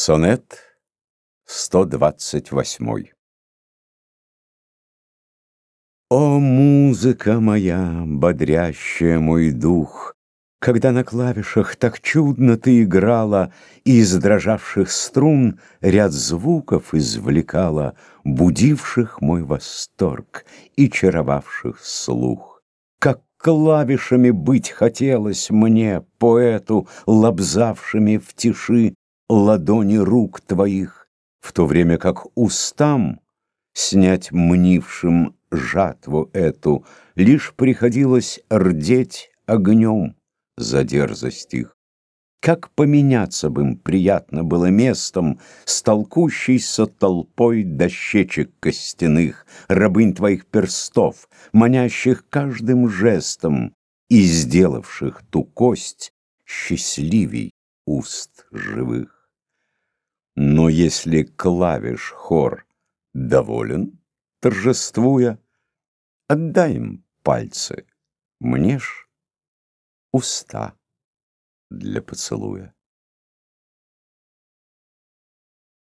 Сонет 128 О, музыка моя, бодрящая мой дух, Когда на клавишах так чудно ты играла И из дрожавших струн ряд звуков извлекала, Будивших мой восторг и чаровавших слух. Как клавишами быть хотелось мне, поэту, Лобзавшими в тиши ладони рук твоих, В то время как устам снять мнившим жатву эту Лишь приходилось рдеть огнем за дерзость их. Как поменяться бы им приятно было местом С толкущейся толпой дощечек костяных, Рабынь твоих перстов, манящих каждым жестом И сделавших ту кость счастливей уст живых. Но если клавиш хор доволен, торжествуя, Отдай им пальцы, мне ж уста для поцелуя.